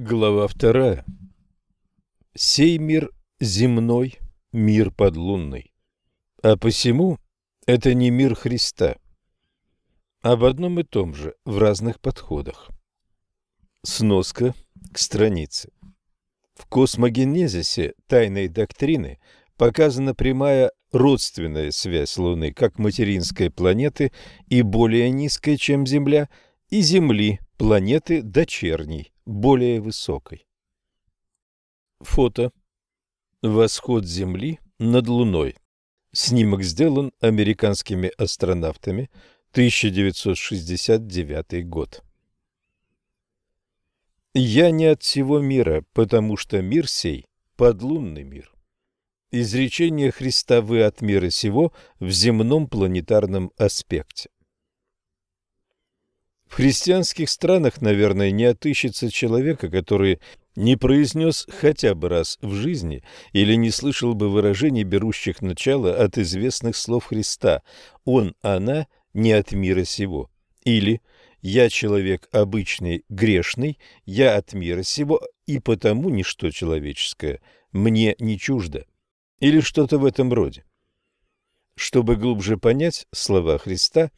Глава вторая. Сей мир земной, мир подлунный, а посему это не мир Христа. Об одном и том же в разных подходах. Сноска к странице. В космогенезисе тайной доктрины показана прямая родственная связь Луны как материнской планеты и более низкой, чем Земля, и Земли, планеты дочерней, более высокой. Фото. Восход Земли над Луной. Снимок сделан американскими астронавтами 1969 год. «Я не от всего мира, потому что мир сей – подлунный мир». Изречение Христа «Вы от мира сего» в земном планетарном аспекте. В христианских странах, наверное, не отыщется человека, который не произнес хотя бы раз в жизни или не слышал бы выражений, берущих начало от известных слов Христа «Он, она не от мира сего» или «Я человек обычный, грешный, я от мира сего, и потому ничто человеческое мне не чуждо» или что-то в этом роде. Чтобы глубже понять слова Христа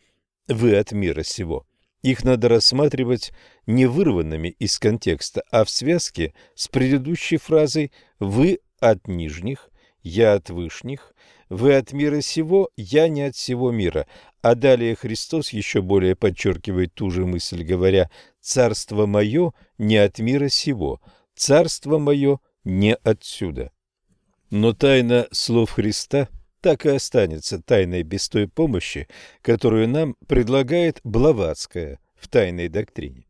«Вы от мира сего», их надо рассматривать не вырванными из контекста, а в связке с предыдущей фразой «Вы от нижних, я от вышних, вы от мира сего, я не от всего мира». А далее Христос еще более подчеркивает ту же мысль, говоря «Царство мое не от мира сего, царство мое не отсюда». Но тайна слов Христа – так и останется тайной без той помощи, которую нам предлагает Блаватская в тайной доктрине.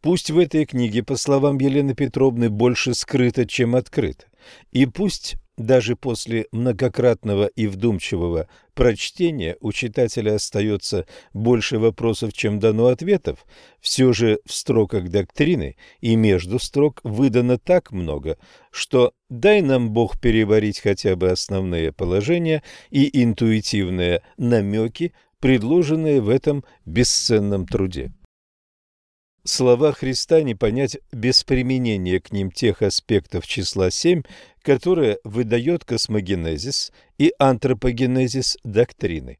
Пусть в этой книге, по словам Елены Петровны, больше скрыто, чем открыто, и пусть даже после многократного и вдумчивого прочтения у читателя остается больше вопросов, чем дано ответов, все же в строках доктрины и между строк выдано так много, что дай нам Бог переварить хотя бы основные положения и интуитивные намеки, предложенные в этом бесценном труде. Слова Христа не понять без применения к ним тех аспектов числа 7, которые выдает космогенезис и антропогенезис доктрины.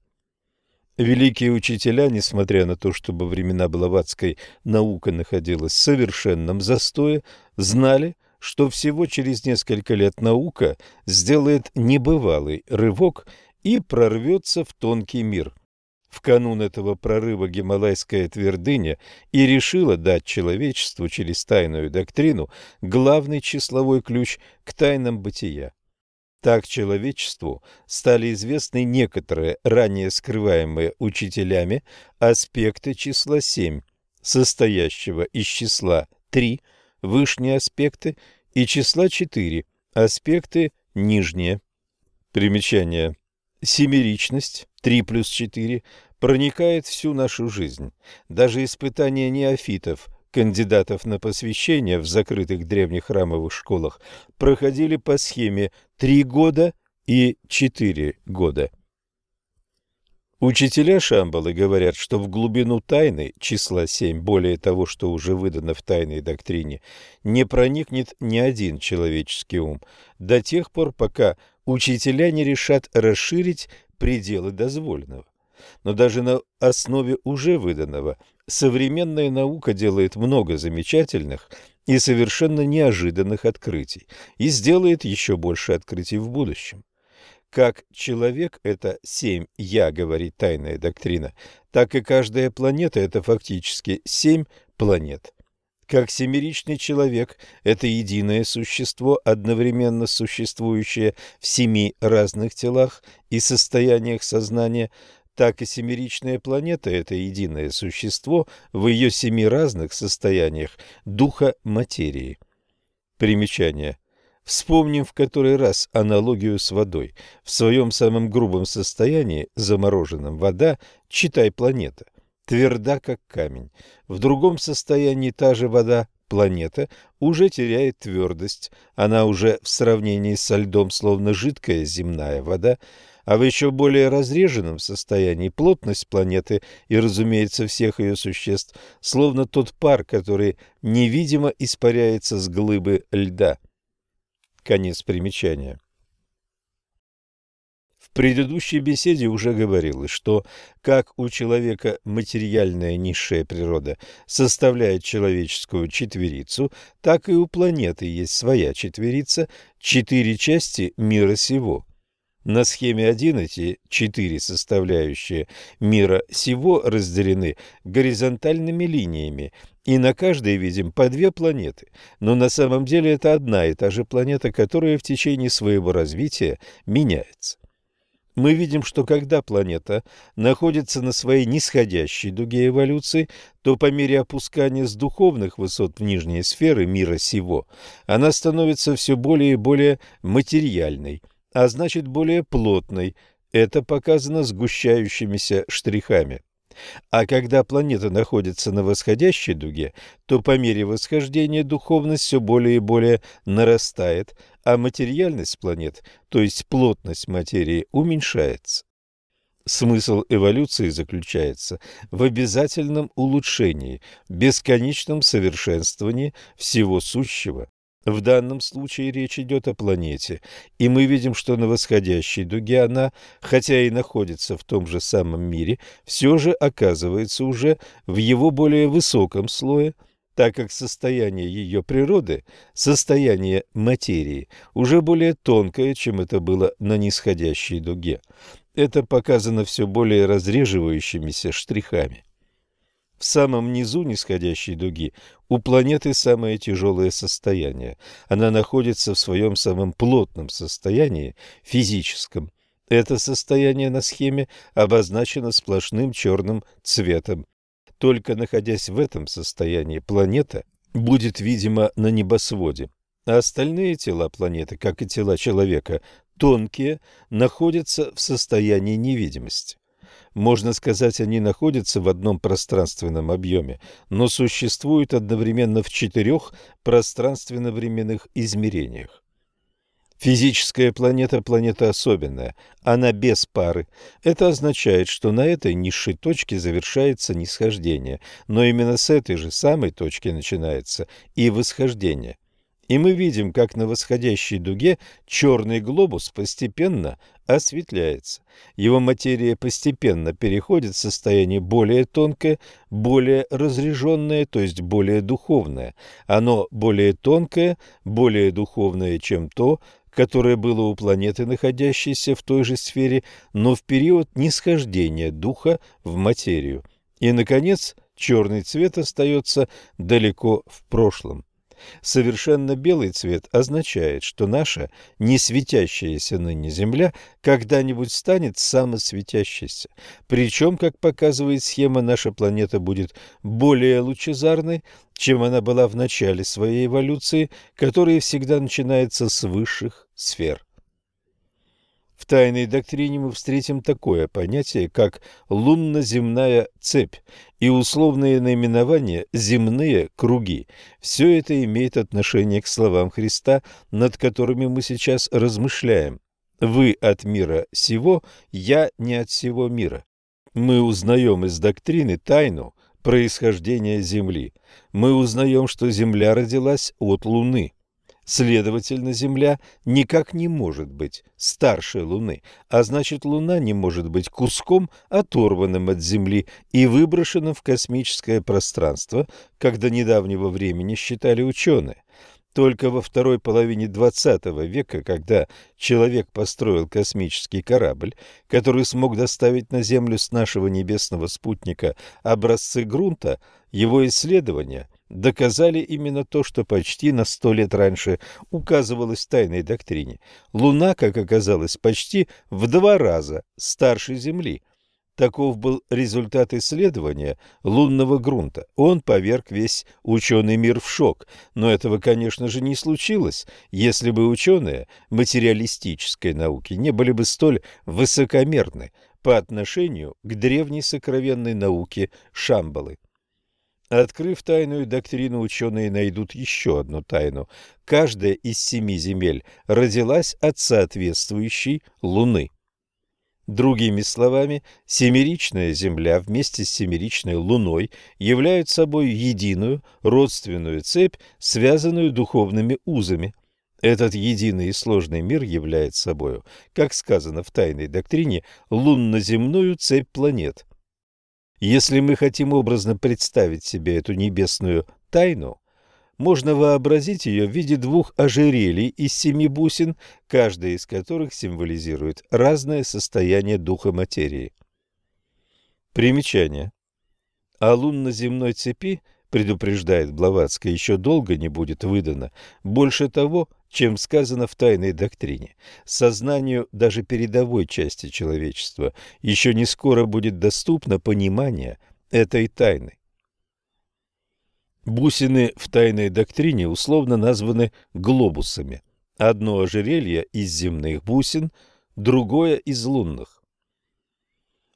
Великие учителя, несмотря на то, что во времена Блаватской наука находилась в совершенном застое, знали, что всего через несколько лет наука сделает небывалый рывок и прорвется в тонкий мир – в канун этого прорыва Гималайская твердыня и решила дать человечеству через тайную доктрину главный числовой ключ к тайнам бытия. Так человечеству стали известны некоторые ранее скрываемые учителями аспекты числа 7, состоящего из числа 3, вышние аспекты, и числа 4, аспекты нижние. Примечание. Семеричность 3 плюс 4 проникает всю нашу жизнь. Даже испытания неофитов, кандидатов на посвящение в закрытых древних храмовых школах, проходили по схеме 3 года и 4 года. Учителя Шамбалы говорят, что в глубину тайны числа 7, более того, что уже выдано в тайной доктрине, не проникнет ни один человеческий ум до тех пор, пока учителя не решат расширить пределы дозволенного. Но даже на основе уже выданного современная наука делает много замечательных и совершенно неожиданных открытий и сделает еще больше открытий в будущем. Как человек – это семь «я», говорит тайная доктрина, так и каждая планета – это фактически семь планет – как семеричный человек – это единое существо, одновременно существующее в семи разных телах и состояниях сознания, так и семеричная планета – это единое существо в ее семи разных состояниях духа материи. Примечание. Вспомним в который раз аналогию с водой. В своем самом грубом состоянии, замороженном, вода, читай планета – тверда, как камень. В другом состоянии та же вода, планета, уже теряет твердость. Она уже в сравнении со льдом словно жидкая земная вода, а в еще более разреженном состоянии плотность планеты и, разумеется, всех ее существ, словно тот пар, который невидимо испаряется с глыбы льда. Конец примечания. Предыдущей беседе уже говорилось, что как у человека материальная низшая природа составляет человеческую четверицу, так и у планеты есть своя четверица, четыре части мира сего. На схеме 1 эти четыре составляющие мира сего разделены горизонтальными линиями, и на каждой видим по две планеты, но на самом деле это одна и та же планета, которая в течение своего развития меняется мы видим, что когда планета находится на своей нисходящей дуге эволюции, то по мере опускания с духовных высот в нижние сферы мира сего, она становится все более и более материальной, а значит более плотной. Это показано сгущающимися штрихами. А когда планета находится на восходящей дуге, то по мере восхождения духовность все более и более нарастает, а материальность планет, то есть плотность материи, уменьшается. Смысл эволюции заключается в обязательном улучшении, бесконечном совершенствовании всего сущего. В данном случае речь идет о планете, и мы видим, что на восходящей дуге она, хотя и находится в том же самом мире, все же оказывается уже в его более высоком слое – так как состояние ее природы, состояние материи, уже более тонкое, чем это было на нисходящей дуге. Это показано все более разреживающимися штрихами. В самом низу нисходящей дуги у планеты самое тяжелое состояние. Она находится в своем самом плотном состоянии, физическом. Это состояние на схеме обозначено сплошным черным цветом. Только находясь в этом состоянии, планета будет видима на небосводе. А остальные тела планеты, как и тела человека, тонкие, находятся в состоянии невидимости. Можно сказать, они находятся в одном пространственном объеме, но существуют одновременно в четырех пространственно-временных измерениях. Физическая планета – планета особенная, она без пары. Это означает, что на этой низшей точке завершается нисхождение, но именно с этой же самой точки начинается и восхождение. И мы видим, как на восходящей дуге черный глобус постепенно осветляется. Его материя постепенно переходит в состояние более тонкое, более разреженное, то есть более духовное. Оно более тонкое, более духовное, чем то, которое было у планеты, находящейся в той же сфере, но в период нисхождения духа в материю. И, наконец, черный цвет остается далеко в прошлом. Совершенно белый цвет означает, что наша не светящаяся ныне Земля когда-нибудь станет самосветящейся. Причем, как показывает схема, наша планета будет более лучезарной, чем она была в начале своей эволюции, которая всегда начинается с высших сфер. В тайной доктрине мы встретим такое понятие, как лунно-земная цепь и условные наименования «земные круги». Все это имеет отношение к словам Христа, над которыми мы сейчас размышляем. «Вы от мира сего, я не от всего мира». Мы узнаем из доктрины тайну происхождения Земли. Мы узнаем, что Земля родилась от Луны – Следовательно, Земля никак не может быть старше Луны, а значит, Луна не может быть куском, оторванным от Земли и выброшенным в космическое пространство, как до недавнего времени считали ученые. Только во второй половине XX века, когда человек построил космический корабль, который смог доставить на Землю с нашего небесного спутника образцы грунта, его исследования доказали именно то, что почти на сто лет раньше указывалось в тайной доктрине. Луна, как оказалось, почти в два раза старше Земли. Таков был результат исследования лунного грунта. Он поверг весь ученый мир в шок. Но этого, конечно же, не случилось, если бы ученые материалистической науки не были бы столь высокомерны по отношению к древней сокровенной науке Шамбалы. Открыв тайную доктрину, ученые найдут еще одну тайну. Каждая из семи земель родилась от соответствующей Луны. Другими словами, семеричная Земля вместе с семеричной Луной являют собой единую родственную цепь, связанную духовными узами. Этот единый и сложный мир является собою, как сказано в тайной доктрине, лунно-земную цепь планет. Если мы хотим образно представить себе эту небесную тайну, можно вообразить ее в виде двух ожерелий из семи бусин, каждая из которых символизирует разное состояние духа материи. Примечание. О лунно-земной цепи, предупреждает Блаватская, еще долго не будет выдано. Больше того, чем сказано в тайной доктрине. Сознанию даже передовой части человечества еще не скоро будет доступно понимание этой тайны. Бусины в тайной доктрине условно названы глобусами. Одно ожерелье из земных бусин, другое из лунных.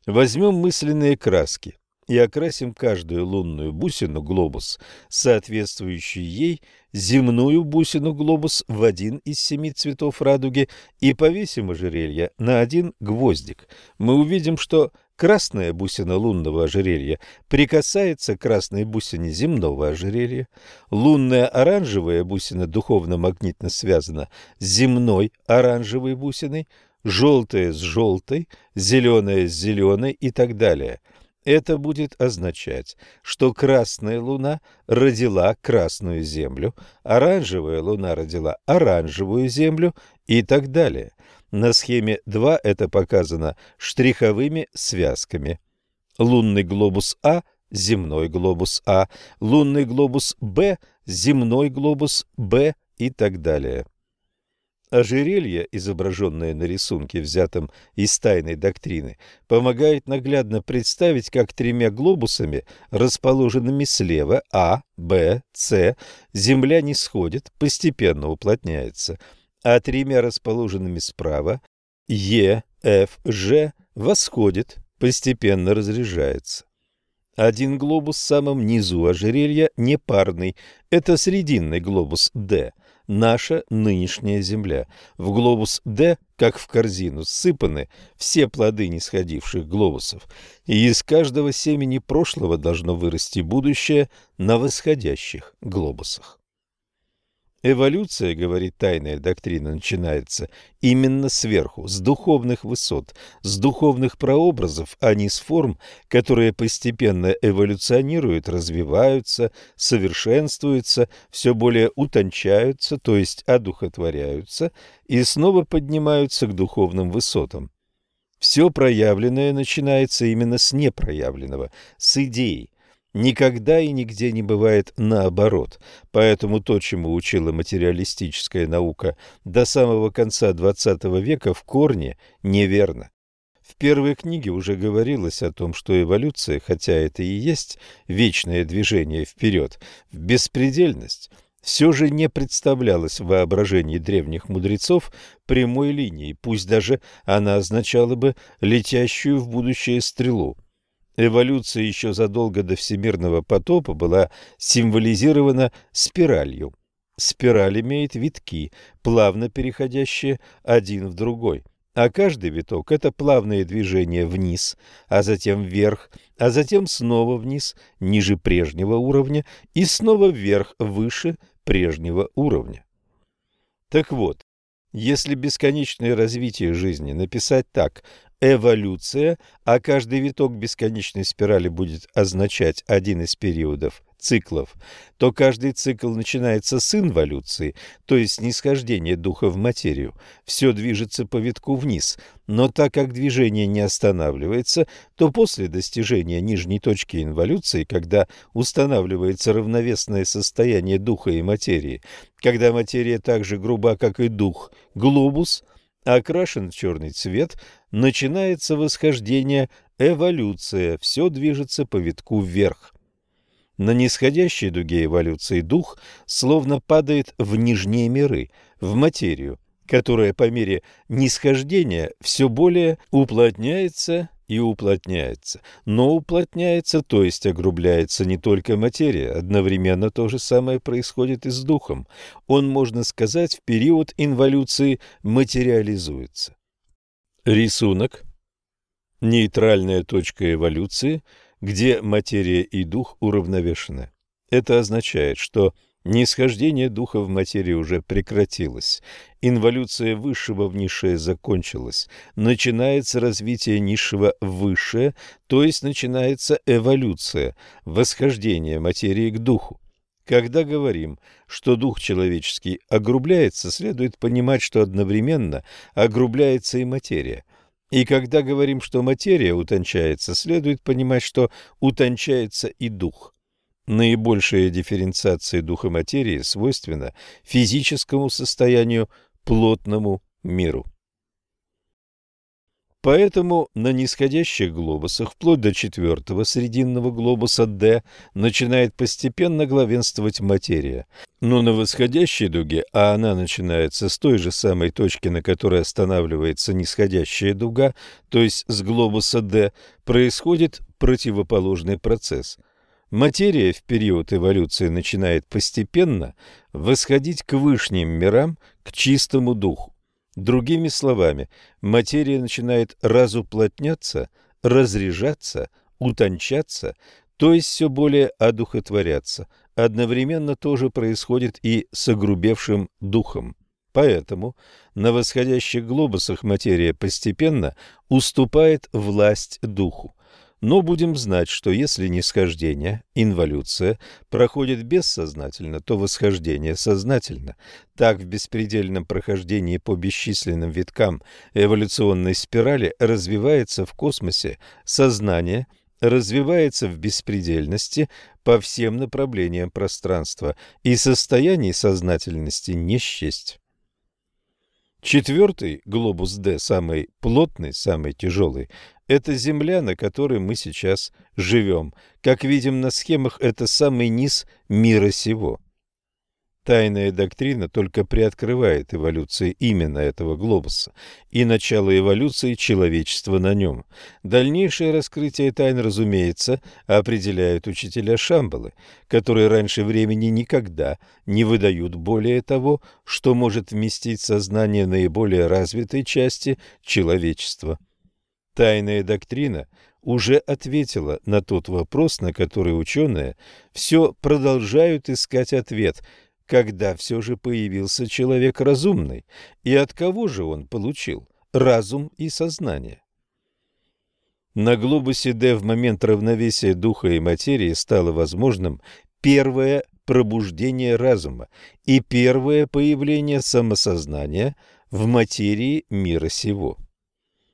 Возьмем мысленные краски и окрасим каждую лунную бусину глобус, соответствующий ей земную бусину глобус в один из семи цветов радуги и повесим ожерелье на один гвоздик. Мы увидим, что красная бусина лунного ожерелья прикасается к красной бусине земного ожерелья. Лунная оранжевая бусина духовно-магнитно связана с земной оранжевой бусиной, желтая с желтой, зеленая с зеленой и так далее – это будет означать, что красная луна родила красную землю, оранжевая луна родила оранжевую землю и так далее. На схеме 2 это показано штриховыми связками. Лунный глобус А – земной глобус А, лунный глобус Б – земной глобус Б и так далее. Ожерелье, изображенное на рисунке, взятом из тайной доктрины, помогает наглядно представить, как тремя глобусами, расположенными слева А, Б, С, Земля не сходит, постепенно уплотняется, а тремя расположенными справа Е, Ф, Ж восходит, постепенно разряжается. Один глобус в самом низу ожерелья непарный, это срединный глобус Д – наша нынешняя Земля. В глобус D, как в корзину, сыпаны все плоды нисходивших глобусов, и из каждого семени прошлого должно вырасти будущее на восходящих глобусах. Эволюция, говорит тайная доктрина, начинается именно сверху, с духовных высот, с духовных прообразов, а не с форм, которые постепенно эволюционируют, развиваются, совершенствуются, все более утончаются, то есть одухотворяются, и снова поднимаются к духовным высотам. Все проявленное начинается именно с непроявленного, с идеи, Никогда и нигде не бывает наоборот, поэтому то, чему учила материалистическая наука до самого конца XX века, в корне неверно. В первой книге уже говорилось о том, что эволюция, хотя это и есть вечное движение вперед, в беспредельность, все же не представлялась в воображении древних мудрецов прямой линией, пусть даже она означала бы летящую в будущее стрелу. Эволюция еще задолго до всемирного потопа была символизирована спиралью. Спираль имеет витки, плавно переходящие один в другой. А каждый виток – это плавное движение вниз, а затем вверх, а затем снова вниз, ниже прежнего уровня, и снова вверх, выше прежнего уровня. Так вот, если бесконечное развитие жизни написать так эволюция, а каждый виток бесконечной спирали будет означать один из периодов циклов, то каждый цикл начинается с инволюции, то есть нисхождения духа в материю. Все движется по витку вниз, но так как движение не останавливается, то после достижения нижней точки инволюции, когда устанавливается равновесное состояние духа и материи, когда материя так же груба, как и дух, глобус – окрашен в черный цвет, начинается восхождение, эволюция, все движется по витку вверх. На нисходящей дуге эволюции дух словно падает в нижние миры, в материю, которая по мере нисхождения все более уплотняется и уплотняется. Но уплотняется, то есть огрубляется не только материя, одновременно то же самое происходит и с духом. Он, можно сказать, в период инволюции материализуется. Рисунок нейтральная точка эволюции, где материя и дух уравновешены. Это означает, что нисхождение духа в материю уже прекратилось, инволюция высшего в низшее закончилась, начинается развитие низшего в высшее, то есть начинается эволюция, восхождение материи к духу. Когда говорим, что дух человеческий огрубляется, следует понимать, что одновременно огрубляется и материя. И когда говорим, что материя утончается, следует понимать, что утончается и дух. Наибольшая дифференциация духа материи свойственна физическому состоянию, плотному миру. Поэтому на нисходящих глобусах, вплоть до четвертого срединного глобуса D, начинает постепенно главенствовать материя. Но на восходящей дуге, а она начинается с той же самой точки, на которой останавливается нисходящая дуга, то есть с глобуса D, происходит противоположный процесс. Материя в период эволюции начинает постепенно восходить к высшим мирам, к чистому духу. Другими словами, материя начинает разуплотняться, разряжаться, утончаться, то есть все более одухотворяться. Одновременно тоже происходит и с огрубевшим духом. Поэтому на восходящих глобусах материя постепенно уступает власть духу. Но будем знать, что если нисхождение, инволюция, проходит бессознательно, то восхождение сознательно. Так в беспредельном прохождении по бесчисленным виткам эволюционной спирали развивается в космосе сознание, развивается в беспредельности по всем направлениям пространства, и состояний сознательности не счесть. Четвертый глобус D, самый плотный, самый тяжелый, это земля, на которой мы сейчас живем. Как видим на схемах, это самый низ мира сего. Тайная доктрина только приоткрывает эволюцию именно этого глобуса и начало эволюции человечества на нем. Дальнейшее раскрытие тайн, разумеется, определяют учителя Шамбалы, которые раньше времени никогда не выдают более того, что может вместить сознание наиболее развитой части человечества. Тайная доктрина уже ответила на тот вопрос, на который ученые все продолжают искать ответ – когда все же появился человек разумный, и от кого же он получил разум и сознание? На глобусе D в момент равновесия духа и материи стало возможным первое пробуждение разума и первое появление самосознания в материи мира сего.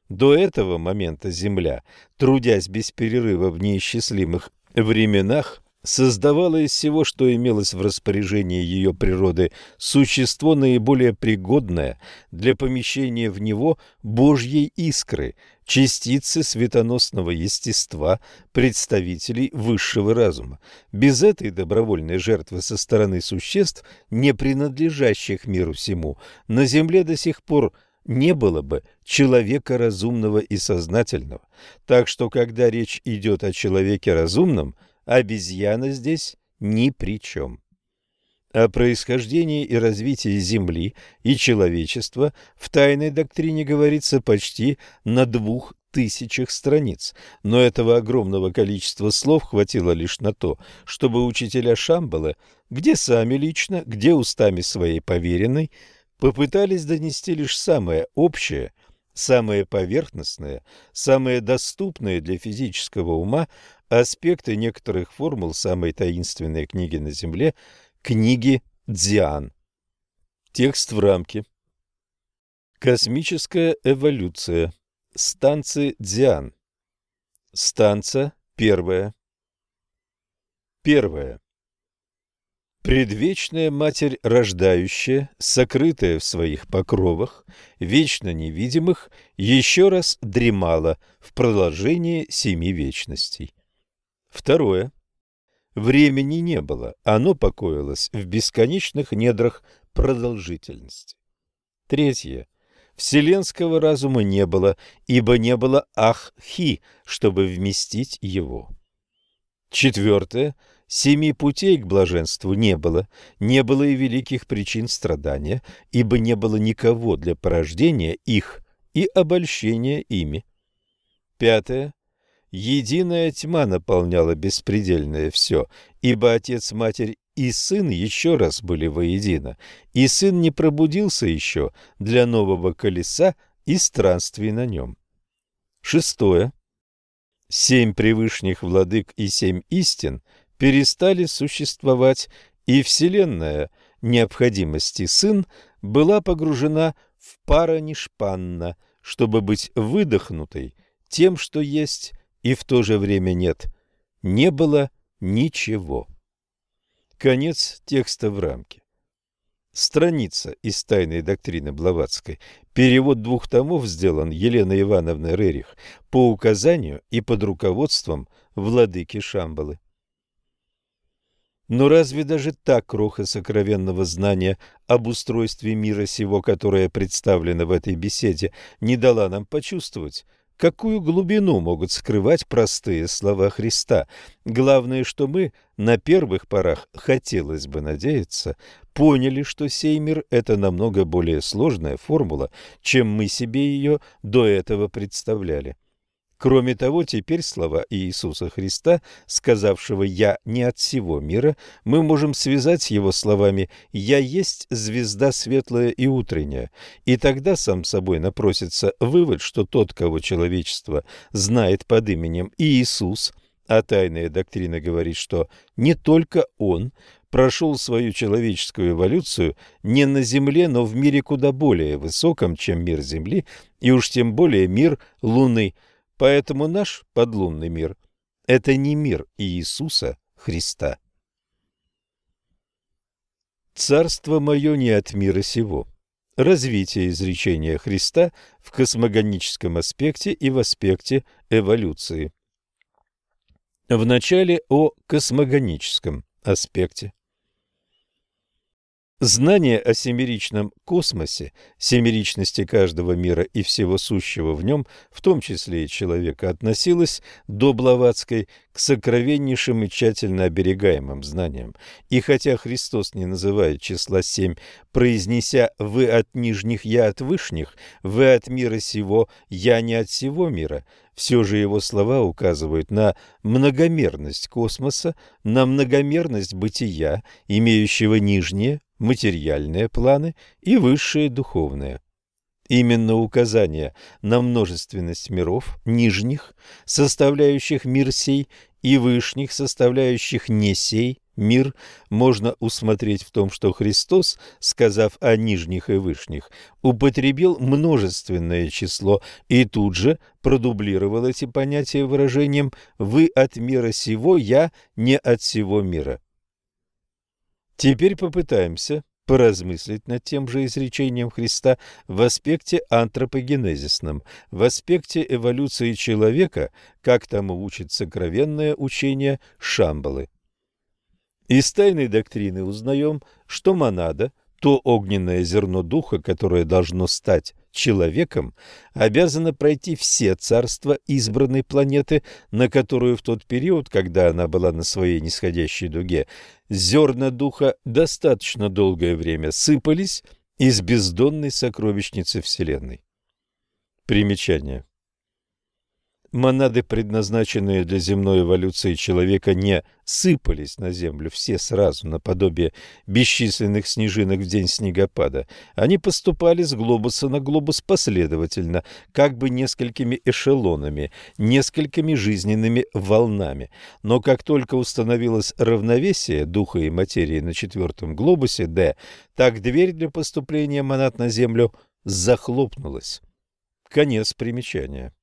До этого момента Земля, трудясь без перерыва в неисчислимых временах, создавала из всего, что имелось в распоряжении ее природы, существо наиболее пригодное для помещения в него Божьей искры, частицы светоносного естества, представителей высшего разума. Без этой добровольной жертвы со стороны существ, не принадлежащих миру всему, на Земле до сих пор – не было бы человека разумного и сознательного. Так что, когда речь идет о человеке разумном, обезьяна здесь ни при чем. О происхождении и развитии Земли и человечества в тайной доктрине говорится почти на двух тысячах страниц, но этого огромного количества слов хватило лишь на то, чтобы учителя Шамбала, где сами лично, где устами своей поверенной, попытались донести лишь самое общее, самое поверхностное, самое доступное для физического ума аспекты некоторых формул самой таинственной книги на Земле – книги Дзиан. Текст в рамке. Космическая эволюция. Станция Дзиан. Станция первая. Первая. Предвечная Матерь рождающая, сокрытая в своих покровах, вечно невидимых, еще раз дремала в продолжении семи вечностей. Второе. Времени не было, оно покоилось в бесконечных недрах продолжительности. Третье. Вселенского разума не было, ибо не было Аххи, чтобы вместить его. Четвертое. Семи путей к блаженству не было, не было и великих причин страдания, ибо не было никого для порождения их и обольщения ими. Пятое. Единая тьма наполняла беспредельное все, ибо отец, матерь и сын еще раз были воедино, и сын не пробудился еще для нового колеса и странствий на нем. Шестое. Семь превышних владык и семь истин перестали существовать, и Вселенная необходимости сын была погружена в паранишпанна, чтобы быть выдохнутой тем, что есть, и в то же время нет. Не было ничего. Конец текста в рамке. Страница из «Тайной доктрины Блаватской». Перевод двух томов сделан Еленой Ивановной Рерих по указанию и под руководством владыки Шамбалы. Но разве даже та кроха сокровенного знания об устройстве мира сего, которая представлена в этой беседе, не дала нам почувствовать, какую глубину могут скрывать простые слова Христа? Главное, что мы на первых порах, хотелось бы надеяться, поняли, что сей мир – это намного более сложная формула, чем мы себе ее до этого представляли. Кроме того, теперь слова Иисуса Христа, сказавшего «Я не от всего мира», мы можем связать с его словами «Я есть звезда светлая и утренняя». И тогда сам собой напросится вывод, что тот, кого человечество знает под именем Иисус, а тайная доктрина говорит, что не только Он прошел свою человеческую эволюцию не на Земле, но в мире куда более высоком, чем мир Земли, и уж тем более мир Луны – Поэтому наш подлунный мир – это не мир Иисуса Христа. «Царство мое не от мира сего». Развитие изречения Христа в космогоническом аспекте и в аспекте эволюции. Вначале о космогоническом аспекте. Знание о семеричном космосе, семеричности каждого мира и всего сущего в нем, в том числе и человека, относилось до Блаватской к сокровеннейшим и тщательно оберегаемым знаниям. И хотя Христос не называет числа семь, произнеся «вы от нижних, я от вышних», «вы от мира сего, я не от всего мира», все же его слова указывают на многомерность космоса, на многомерность бытия, имеющего нижние, материальные планы и высшие духовные. Именно указание на множественность миров, нижних, составляющих мир сей, и вышних, составляющих не сей мир, можно усмотреть в том, что Христос, сказав о нижних и вышних, употребил множественное число и тут же продублировал эти понятия выражением «вы от мира сего, я не от всего мира». Теперь попытаемся поразмыслить над тем же изречением Христа в аспекте антропогенезисном, в аспекте эволюции человека, как тому учит сокровенное учение Шамбалы. Из тайной доктрины узнаем, что монада – то огненное зерно духа, которое должно стать человеком, обязано пройти все царства избранной планеты, на которую в тот период, когда она была на своей нисходящей дуге, зерна духа достаточно долгое время сыпались из бездонной сокровищницы Вселенной. Примечание. Монады, предназначенные для земной эволюции человека, не сыпались на землю все сразу, наподобие бесчисленных снежинок в день снегопада. Они поступали с глобуса на глобус последовательно, как бы несколькими эшелонами, несколькими жизненными волнами. Но как только установилось равновесие духа и материи на четвертом глобусе D, так дверь для поступления монад на землю захлопнулась. Конец примечания.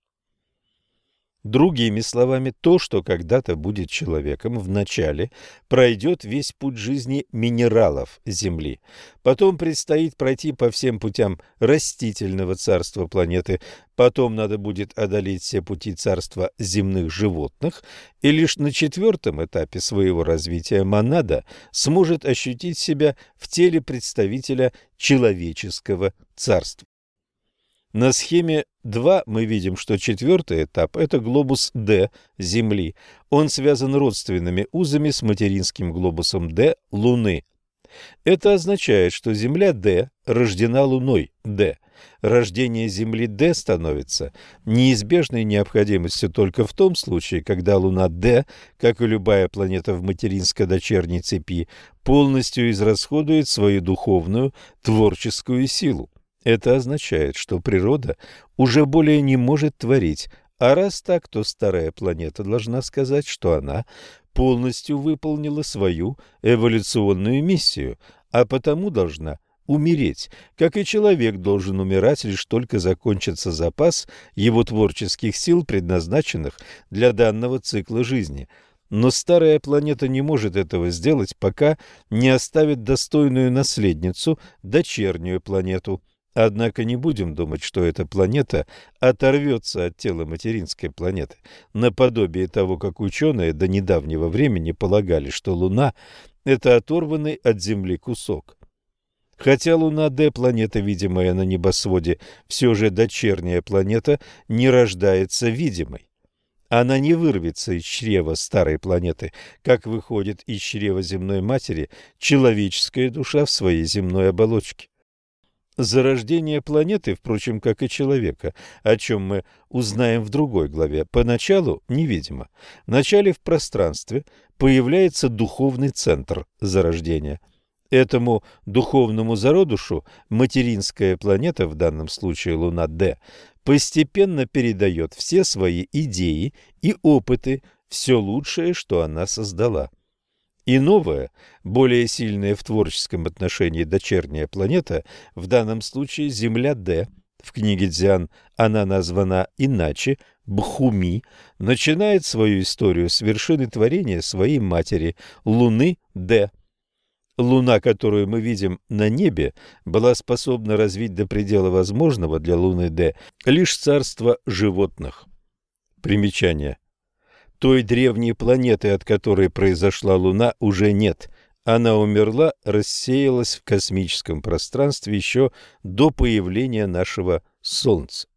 Другими словами, то, что когда-то будет человеком, вначале пройдет весь путь жизни минералов Земли. Потом предстоит пройти по всем путям растительного царства планеты, потом надо будет одолеть все пути царства земных животных, и лишь на четвертом этапе своего развития монада сможет ощутить себя в теле представителя человеческого царства. На схеме 2 мы видим, что четвертый этап – это глобус D Земли. Он связан родственными узами с материнским глобусом D Луны. Это означает, что Земля D рождена Луной D. Рождение Земли D становится неизбежной необходимостью только в том случае, когда Луна D, как и любая планета в материнско-дочерней цепи, полностью израсходует свою духовную творческую силу. Это означает, что природа уже более не может творить, а раз так, то старая планета должна сказать, что она полностью выполнила свою эволюционную миссию, а потому должна умереть, как и человек должен умирать, лишь только закончится запас его творческих сил, предназначенных для данного цикла жизни. Но старая планета не может этого сделать, пока не оставит достойную наследницу, дочернюю планету – Однако не будем думать, что эта планета оторвется от тела материнской планеты, наподобие того, как ученые до недавнего времени полагали, что Луна – это оторванный от Земли кусок. Хотя Луна Д, планета, видимая на небосводе, все же дочерняя планета, не рождается видимой. Она не вырвется из чрева старой планеты, как выходит из чрева земной матери человеческая душа в своей земной оболочке. Зарождение планеты, впрочем, как и человека, о чем мы узнаем в другой главе, поначалу невидимо. Вначале в пространстве появляется духовный центр зарождения. Этому духовному зародушу материнская планета, в данном случае Луна Д, постепенно передает все свои идеи и опыты, все лучшее, что она создала. И новая, более сильная в творческом отношении дочерняя планета, в данном случае Земля Д, в книге Дзян она названа иначе, Бхуми, начинает свою историю с вершины творения своей матери, Луны Д. Луна, которую мы видим на небе, была способна развить до предела возможного для Луны Д лишь царство животных. Примечание. Той древней планеты, от которой произошла Луна, уже нет. Она умерла, рассеялась в космическом пространстве еще до появления нашего Солнца.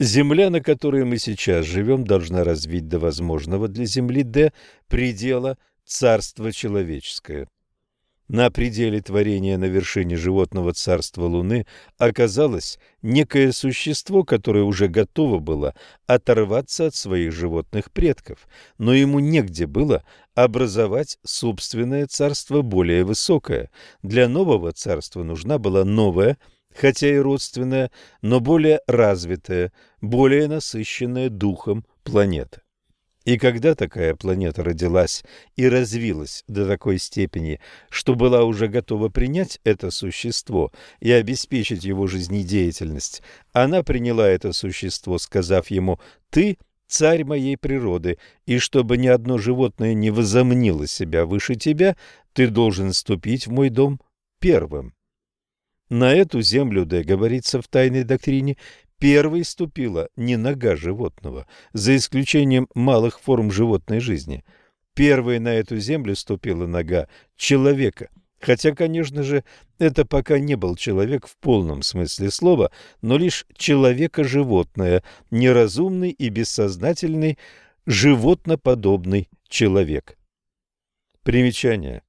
Земля, на которой мы сейчас живем, должна развить до возможного для Земли Д предела царство человеческое. На пределе творения на вершине животного царства Луны оказалось некое существо, которое уже готово было оторваться от своих животных предков, но ему негде было образовать собственное царство более высокое. Для нового царства нужна была новая, хотя и родственная, но более развитая, более насыщенная духом планета. И когда такая планета родилась и развилась до такой степени, что была уже готова принять это существо и обеспечить его жизнедеятельность, она приняла это существо, сказав ему «ты – царь моей природы, и чтобы ни одно животное не возомнило себя выше тебя, ты должен ступить в мой дом первым». На эту землю, да, говорится в тайной доктрине, Первой ступила не нога животного, за исключением малых форм животной жизни. Первой на эту землю ступила нога человека, хотя, конечно же, это пока не был человек в полном смысле слова, но лишь человека-животное, неразумный и бессознательный, животноподобный человек. Примечание.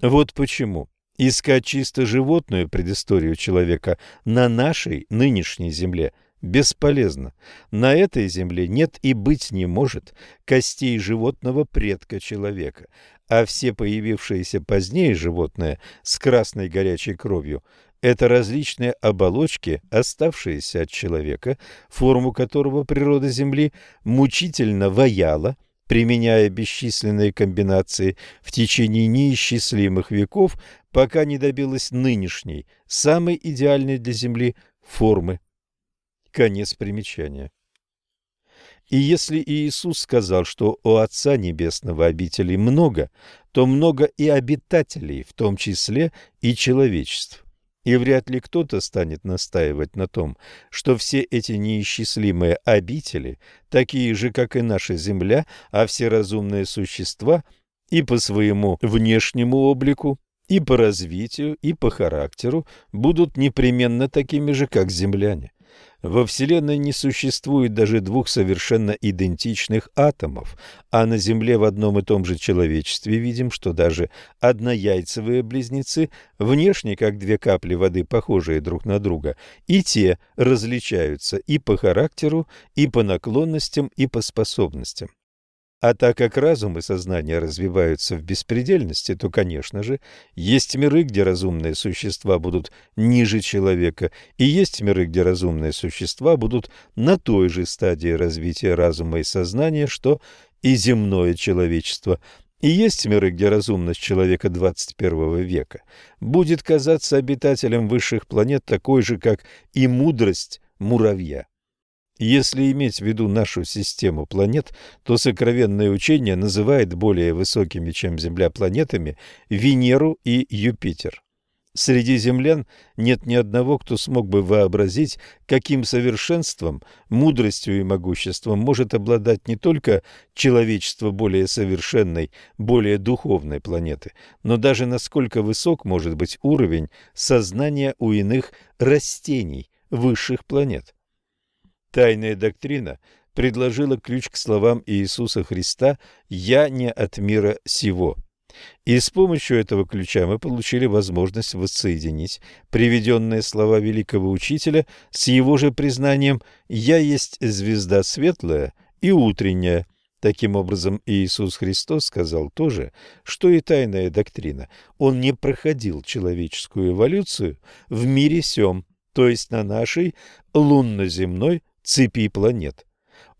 Вот почему Искать чисто животную предысторию человека на нашей нынешней земле бесполезно. На этой земле нет и быть не может костей животного предка человека, а все появившиеся позднее животные с красной горячей кровью – это различные оболочки, оставшиеся от человека, форму которого природа Земли мучительно ваяла – применяя бесчисленные комбинации в течение неисчислимых веков, пока не добилась нынешней, самой идеальной для Земли формы. Конец примечания. И если Иисус сказал, что у Отца Небесного обителей много, то много и обитателей, в том числе и человечеств. И вряд ли кто-то станет настаивать на том, что все эти неисчислимые обители, такие же, как и наша Земля, а все разумные существа и по своему внешнему облику, и по развитию, и по характеру будут непременно такими же, как земляне. Во Вселенной не существует даже двух совершенно идентичных атомов, а на Земле в одном и том же человечестве видим, что даже однояйцевые близнецы, внешне как две капли воды, похожие друг на друга, и те различаются и по характеру, и по наклонностям, и по способностям. А так как разум и сознание развиваются в беспредельности, то, конечно же, есть миры, где разумные существа будут ниже человека, и есть миры, где разумные существа будут на той же стадии развития разума и сознания, что и земное человечество. И есть миры, где разумность человека 21 века будет казаться обитателям высших планет такой же, как и мудрость муравья. Если иметь в виду нашу систему планет, то сокровенное учение называет более высокими, чем Земля, планетами Венеру и Юпитер. Среди землян нет ни одного, кто смог бы вообразить, каким совершенством, мудростью и могуществом может обладать не только человечество более совершенной, более духовной планеты, но даже насколько высок может быть уровень сознания у иных растений высших планет. Тайная доктрина предложила ключ к словам Иисуса Христа «Я не от мира сего». И с помощью этого ключа мы получили возможность воссоединить приведенные слова великого учителя с его же признанием «Я есть звезда светлая и утренняя». Таким образом, Иисус Христос сказал то же, что и тайная доктрина. Он не проходил человеческую эволюцию в мире сем, то есть на нашей лунно-земной цепи планет.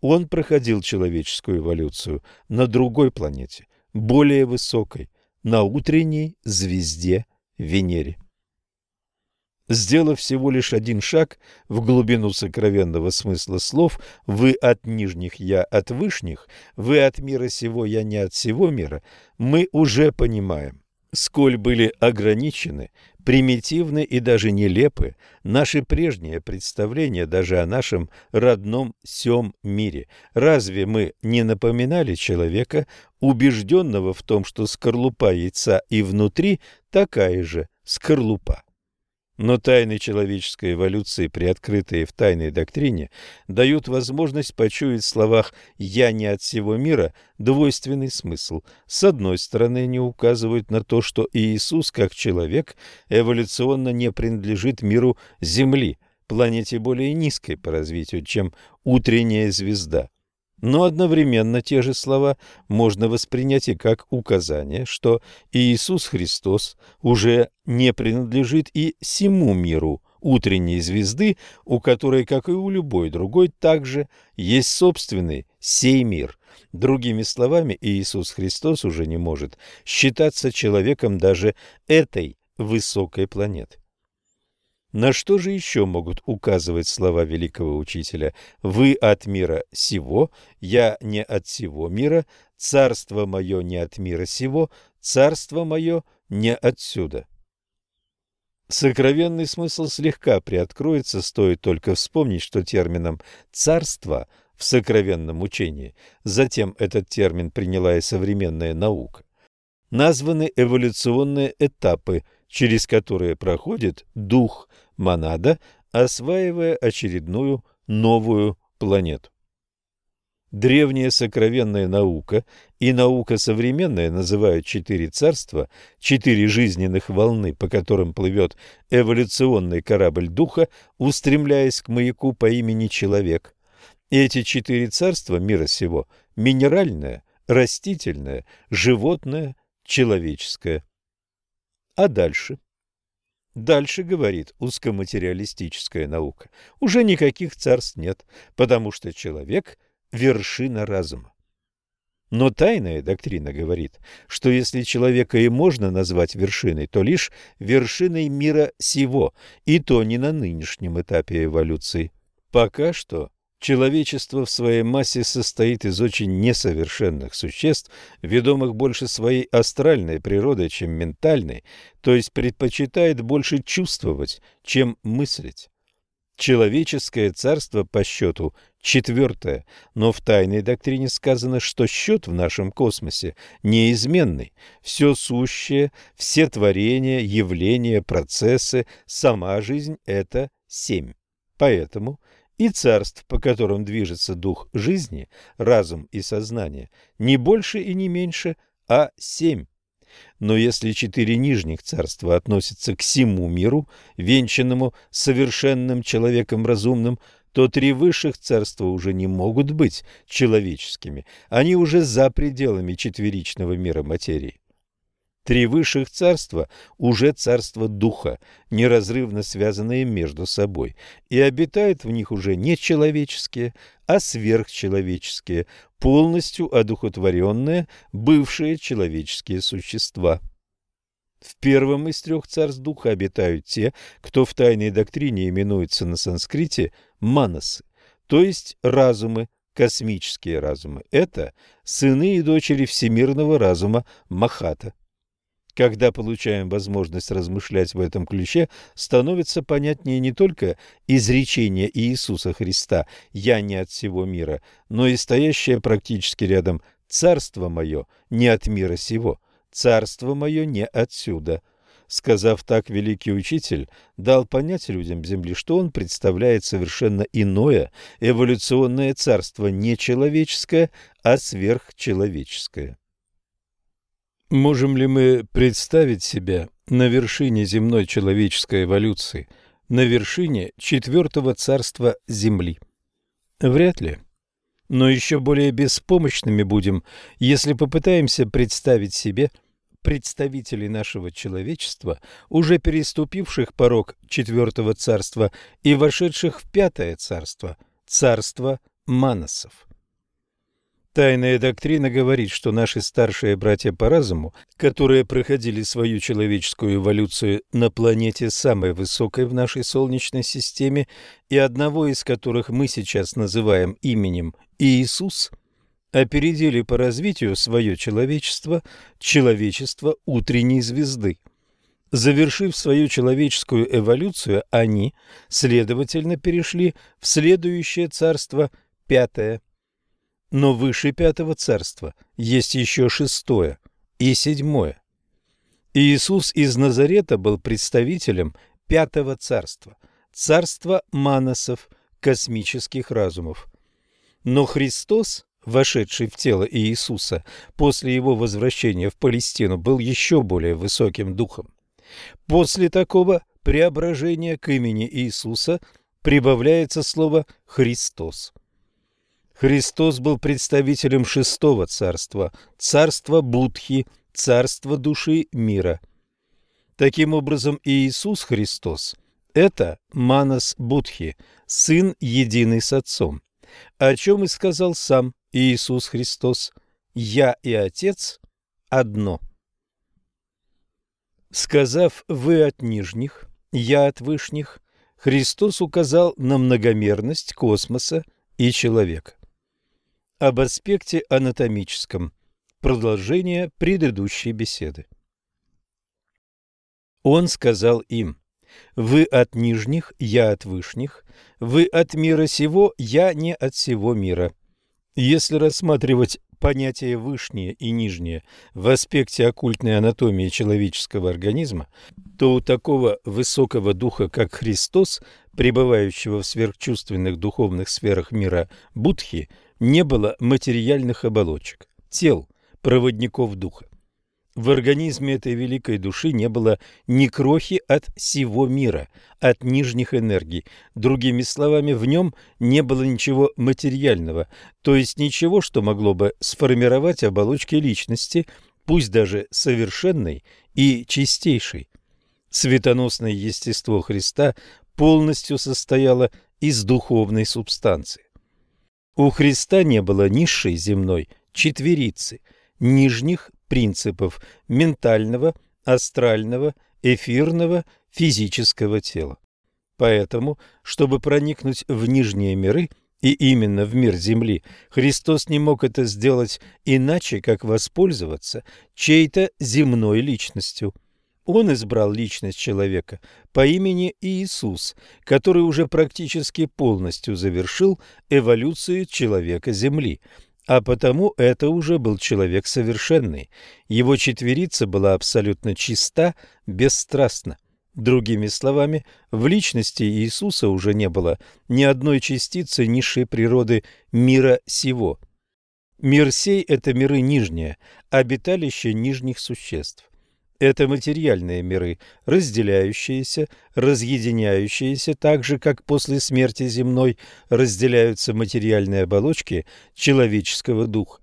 Он проходил человеческую эволюцию на другой планете, более высокой, на утренней звезде Венере. Сделав всего лишь один шаг в глубину сокровенного смысла слов «Вы от нижних, я от вышних», «Вы от мира сего, я не от всего мира», мы уже понимаем, сколь были ограничены примитивны и даже нелепы наши прежние представления даже о нашем родном сём мире. Разве мы не напоминали человека, убежденного в том, что скорлупа яйца и внутри такая же скорлупа? Но тайны человеческой эволюции, приоткрытые в тайной доктрине, дают возможность почуять в словах «я не от всего мира» двойственный смысл. С одной стороны, они указывают на то, что Иисус, как человек, эволюционно не принадлежит миру Земли, планете более низкой по развитию, чем утренняя звезда. Но одновременно те же слова можно воспринять и как указание, что Иисус Христос уже не принадлежит и всему миру утренней звезды, у которой, как и у любой другой, также есть собственный сей мир. Другими словами, Иисус Христос уже не может считаться человеком даже этой высокой планеты. На что же еще могут указывать слова великого учителя «Вы от мира сего, я не от сего мира, царство мое не от мира сего, царство мое не отсюда». Сокровенный смысл слегка приоткроется, стоит только вспомнить, что термином «царство» в сокровенном учении, затем этот термин приняла и современная наука, названы эволюционные этапы – через которые проходит дух монада, осваивая очередную новую планету. Древняя сокровенная наука и наука современная называют четыре царства, четыре жизненных волны, по которым плывет эволюционный корабль духа, устремляясь к маяку по имени Человек. Эти четыре царства мира сего – минеральное, растительное, животное, человеческое. А дальше? Дальше, говорит узкоматериалистическая наука, уже никаких царств нет, потому что человек – вершина разума. Но тайная доктрина говорит, что если человека и можно назвать вершиной, то лишь вершиной мира сего, и то не на нынешнем этапе эволюции. Пока что Человечество в своей массе состоит из очень несовершенных существ, ведомых больше своей астральной природой, чем ментальной, то есть предпочитает больше чувствовать, чем мыслить. Человеческое царство по счету четвертое, но в тайной доктрине сказано, что счет в нашем космосе неизменный. Все сущее, все творения, явления, процессы, сама жизнь – это семь. Поэтому и царств, по которым движется дух жизни, разум и сознание, не больше и не меньше, а семь. Но если четыре нижних царства относятся к всему миру, венчанному совершенным человеком разумным, то три высших царства уже не могут быть человеческими, они уже за пределами четверичного мира материи. Три высших царства уже царство духа, неразрывно связанные между собой, и обитают в них уже не человеческие, а сверхчеловеческие, полностью одухотворенные, бывшие человеческие существа. В первом из трех царств духа обитают те, кто в тайной доктрине именуется на санскрите манасы, то есть разумы, космические разумы. Это сыны и дочери всемирного разума Махата. Когда получаем возможность размышлять в этом ключе, становится понятнее не только изречение Иисуса Христа «Я не от всего мира», но и стоящее практически рядом «Царство мое не от мира сего, царство мое не отсюда». Сказав так, великий учитель дал понять людям Земли, что он представляет совершенно иное эволюционное царство, не человеческое, а сверхчеловеческое. Можем ли мы представить себя на вершине земной человеческой эволюции, на вершине четвертого царства Земли? Вряд ли. Но еще более беспомощными будем, если попытаемся представить себе представителей нашего человечества, уже переступивших порог четвертого царства и вошедших в пятое царство, царство Манасов. Тайная доктрина говорит, что наши старшие братья по разуму, которые проходили свою человеческую эволюцию на планете самой высокой в нашей Солнечной системе и одного из которых мы сейчас называем именем Иисус, опередили по развитию свое человечество, человечество утренней звезды. Завершив свою человеческую эволюцию, они, следовательно, перешли в следующее царство, пятое но выше пятого царства есть еще шестое и седьмое. Иисус из Назарета был представителем пятого царства, царства манасов, космических разумов. Но Христос, вошедший в тело Иисуса после его возвращения в Палестину, был еще более высоким духом. После такого преображения к имени Иисуса прибавляется слово «Христос». Христос был представителем шестого царства, царства Будхи, царства души мира. Таким образом, Иисус Христос – это Манас Будхи, Сын единый с Отцом, о чем и сказал сам Иисус Христос «Я и Отец одно». Сказав «Вы от нижних, я от вышних», Христос указал на многомерность космоса и человека об аспекте анатомическом. Продолжение предыдущей беседы. Он сказал им, «Вы от нижних, я от вышних, вы от мира сего, я не от всего мира». Если рассматривать понятие «вышнее» и «нижнее» в аспекте оккультной анатомии человеческого организма, то у такого высокого духа, как Христос, пребывающего в сверхчувственных духовных сферах мира Будхи – не было материальных оболочек, тел, проводников духа. В организме этой великой души не было ни крохи от всего мира, от нижних энергий. Другими словами, в нем не было ничего материального, то есть ничего, что могло бы сформировать оболочки личности, пусть даже совершенной и чистейшей. Светоносное естество Христа полностью состояло из духовной субстанции. У Христа не было низшей земной четверицы, нижних принципов ментального, астрального, эфирного, физического тела. Поэтому, чтобы проникнуть в нижние миры, и именно в мир Земли, Христос не мог это сделать иначе, как воспользоваться чьей-то земной личностью – он избрал личность человека по имени Иисус, который уже практически полностью завершил эволюцию человека Земли, а потому это уже был человек совершенный. Его четверица была абсолютно чиста, бесстрастна. Другими словами, в личности Иисуса уже не было ни одной частицы низшей природы мира сего. Мир сей – это миры нижние, обиталище нижних существ. Это материальные миры, разделяющиеся, разъединяющиеся, так же, как после смерти земной разделяются материальные оболочки человеческого духа.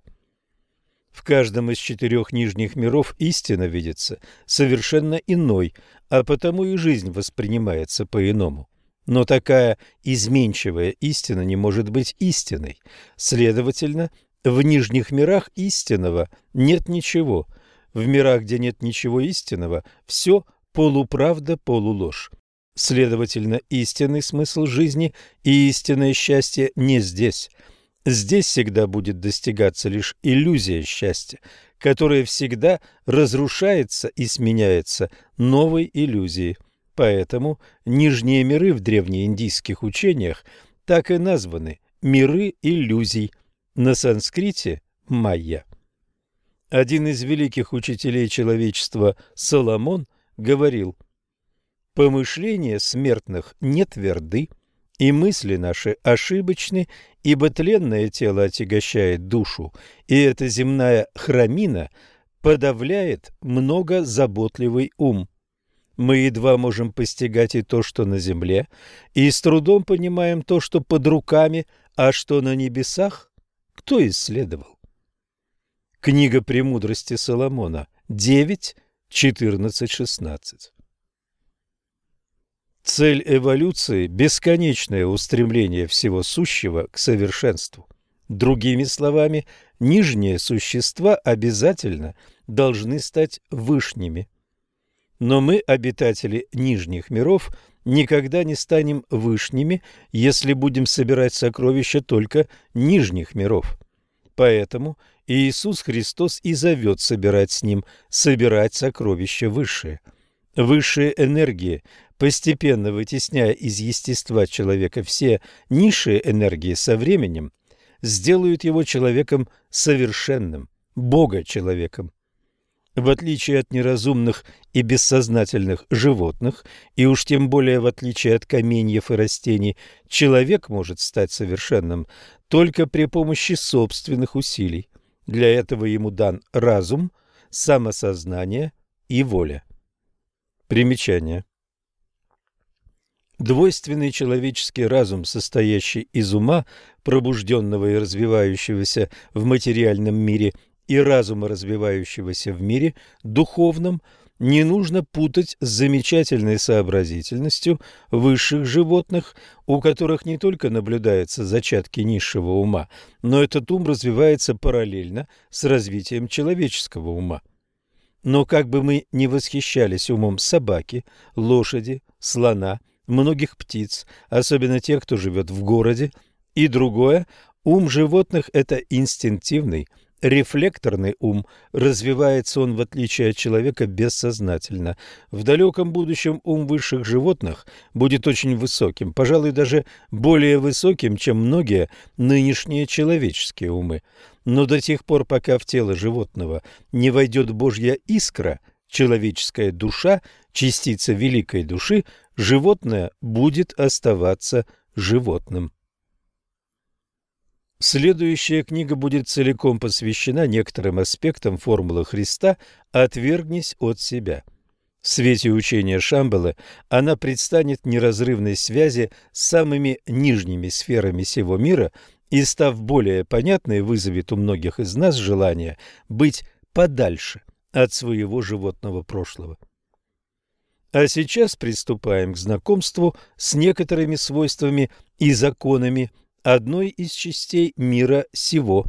В каждом из четырех нижних миров истина видится совершенно иной, а потому и жизнь воспринимается по-иному. Но такая изменчивая истина не может быть истиной. Следовательно, в нижних мирах истинного нет ничего. В мирах, где нет ничего истинного, все полуправда, полуложь. Следовательно, истинный смысл жизни и истинное счастье не здесь – Здесь всегда будет достигаться лишь иллюзия счастья, которая всегда разрушается и сменяется новой иллюзией. Поэтому нижние миры в древнеиндийских учениях так и названы «миры иллюзий», на санскрите – «майя». Один из великих учителей человечества Соломон говорил «Помышления смертных не тверды, и мысли наши ошибочны, ибо тленное тело отягощает душу, и эта земная храмина подавляет много заботливый ум. Мы едва можем постигать и то, что на земле, и с трудом понимаем то, что под руками, а что на небесах, кто исследовал? Книга «Премудрости Соломона» 9, 14, 16 Цель эволюции – бесконечное устремление всего сущего к совершенству. Другими словами, нижние существа обязательно должны стать вышними. Но мы, обитатели нижних миров, никогда не станем вышними, если будем собирать сокровища только нижних миров. Поэтому Иисус Христос и зовет собирать с Ним, собирать сокровища высшие. Высшие энергии постепенно вытесняя из естества человека все низшие энергии со временем, сделают его человеком совершенным, Бога-человеком. В отличие от неразумных и бессознательных животных, и уж тем более в отличие от каменьев и растений, человек может стать совершенным только при помощи собственных усилий. Для этого ему дан разум, самосознание и воля. Примечание. Двойственный человеческий разум, состоящий из ума, пробужденного и развивающегося в материальном мире, и разума, развивающегося в мире духовном, не нужно путать с замечательной сообразительностью высших животных, у которых не только наблюдаются зачатки низшего ума, но этот ум развивается параллельно с развитием человеческого ума. Но как бы мы ни восхищались умом собаки, лошади, слона – многих птиц, особенно тех, кто живет в городе, и другое – ум животных – это инстинктивный, рефлекторный ум, развивается он, в отличие от человека, бессознательно. В далеком будущем ум высших животных будет очень высоким, пожалуй, даже более высоким, чем многие нынешние человеческие умы. Но до тех пор, пока в тело животного не войдет Божья искра, человеческая душа, частица великой души, животное будет оставаться животным. Следующая книга будет целиком посвящена некоторым аспектам формулы Христа «Отвергнись от себя». В свете учения Шамбалы она предстанет в неразрывной связи с самыми нижними сферами сего мира и, став более понятной, вызовет у многих из нас желание быть подальше от своего животного прошлого. А сейчас приступаем к знакомству с некоторыми свойствами и законами одной из частей мира сего.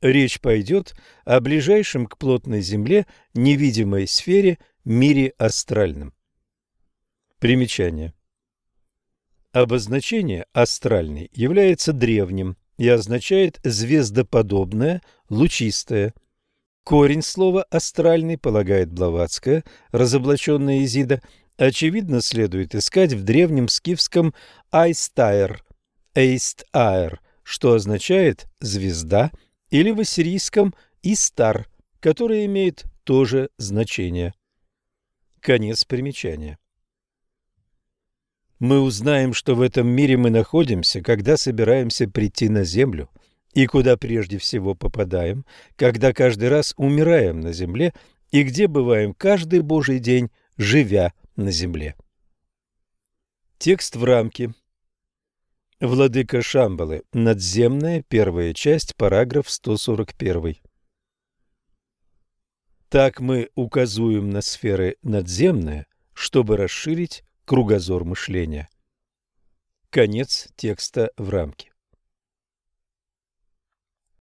Речь пойдет о ближайшем к плотной Земле невидимой сфере мире астральном. Примечание. Обозначение «астральный» является древним и означает «звездоподобное», «лучистое». Корень слова «астральный» полагает Блаватская, разоблаченная Изида – очевидно, следует искать в древнем скифском «айстайр» «эйст-айр», что означает «звезда», или в ассирийском «истар», которое имеет то же значение. Конец примечания. Мы узнаем, что в этом мире мы находимся, когда собираемся прийти на землю, и куда прежде всего попадаем, когда каждый раз умираем на земле, и где бываем каждый божий день, живя на земле. Текст в рамке. Владыка Шамбалы. Надземная. Первая часть. Параграф 141. Так мы указуем на сферы надземные, чтобы расширить кругозор мышления. Конец текста в рамке.